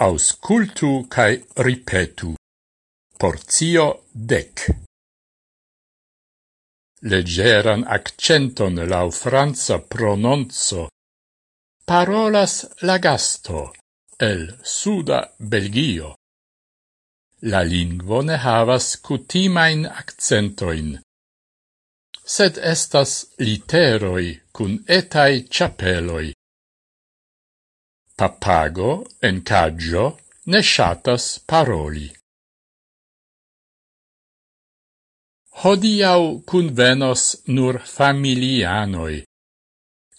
auscultu cae ripetu. Porzio dec. Legeran accenton lau franza prononzo parolas la gasto el suda Belgio. La lingvo ne havas cutimain accentoin, sed estas literoi cun etai chapeloi Papago en caggio ne shatas paroli. Hodiau convenos nur familianoi,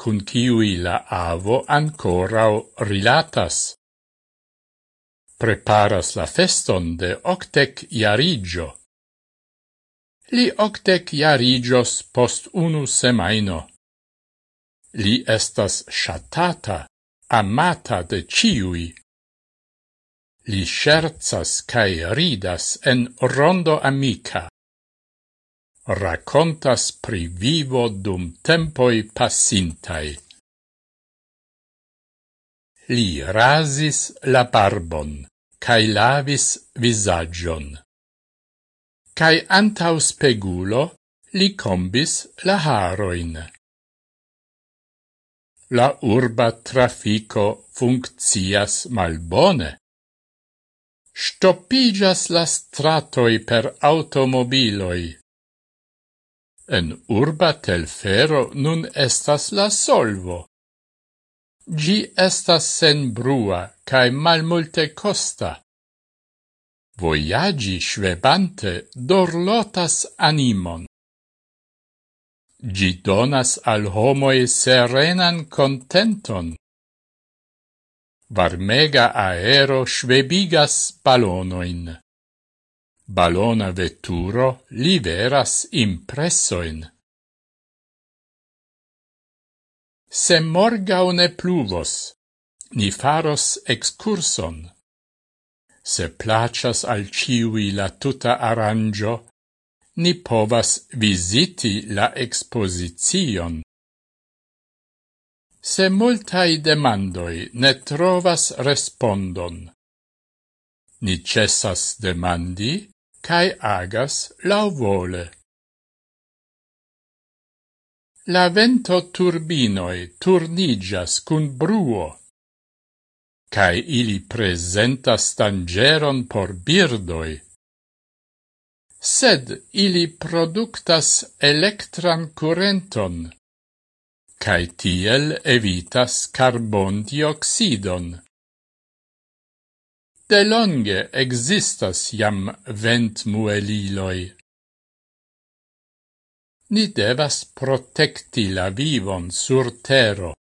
cun ciui la avo ancorau rilatas. Preparas la feston de octec iarigio. Li octec iarigios post unu semaino. Li estas shatata amata de ciui. Li scherzas cae ridas en rondo amica. Racontas pri vivo dum tempoi passintai. Li rasis la barbon, cae lavis visagion. Cae antaus pegulo, li combis la haroin la urba trafico funccias malbone. Stoppigas la stratoi per automobiloi. En urba telfero nun estas la solvo. Gi estas sen brua cae malmulte costa. Voyagi svebante dorlotas animon. Gi donas al homoi serenan contenton. Varmega aero schwebigas balonoin. Balona veturo liveras impressoin. Se morgau ne pluvos, ni faros excurson. Se placas al ciui la tuta arrangio, ni povas visiti la exposition. Se multai demandoi ne trovas respondon, ni cessas demandi cae agas lauvole. La vento turbinoi turnigas cun bruo, cae ili presentas tangeron por birdoi sed ili productas electran curenton, cae tiel evitas carbon dioxidon. De longe existas jam vent mueliloi. Ni devas protecti la vivon sur tero.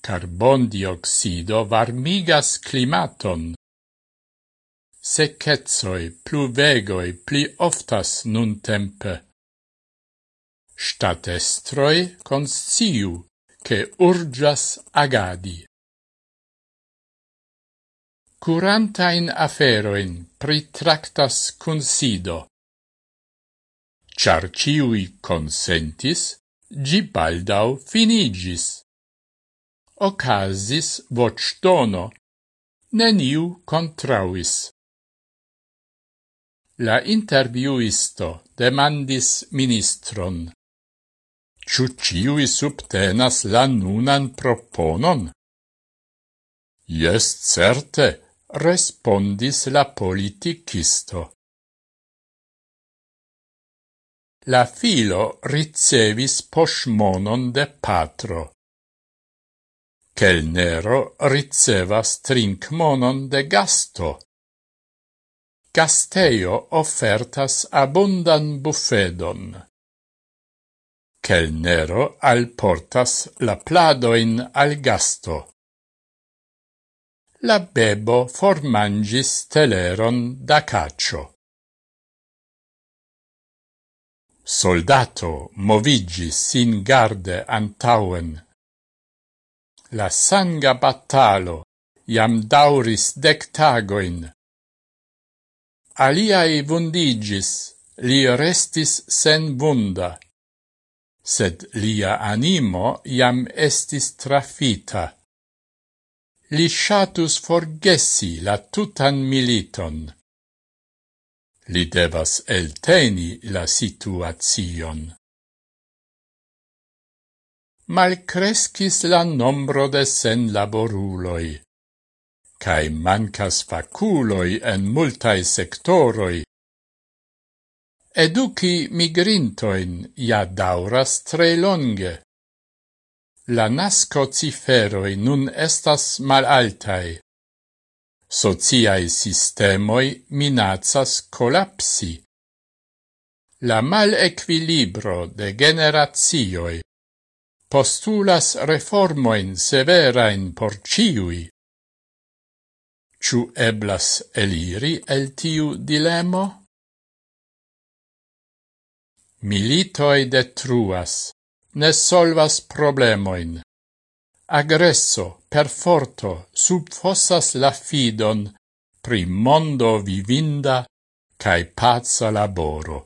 Carbon dioxido varmigas climaton secetsoi, pluvegoi pli oftas nun tempe. Statestroi consciu che urgas agadi. Curantain aferoin pritractas consido. Char ciui consentis, gi baldau finigis. Ocasis voctono, neniu contrauis. La interviuisto demandis ministron. Ciu ciui subtenas la nunan proponon? Yes, certe, respondis la politicisto. La filo ricevis posmonon de patro. Kelnero ricevas trinkmonon de gasto. Casteio offertas abundan buffedon. Kelnero alportas la pladoin al gasto. La bebo formangis teleron da caccio. Soldato movigis sin garde antauen. La sanga battalo iam dauris dectagoin aliai vundigis, li restis sen vunda, sed lia animo iam estis trafita. Li shatus forgessi la tutan militon. Li devas elteni la situazion. Malcrescis la nombro de sen laboruloi cae mancas faculoi en multae sectoroi. Educi migrintoin ja dauras tre longe. La nasco ciferoi nun estas malaltae. Sociae sistemoi minacas collapsi. La mal equilibro de generatioi postulas reformoin severain por ciui. Ciu eblas eliri el tiu dilemo? Militoi detruas, ne solvas problemoin. Agresso, perforto, subfossas la fidon pri mondo vivinda cae pazza laboro.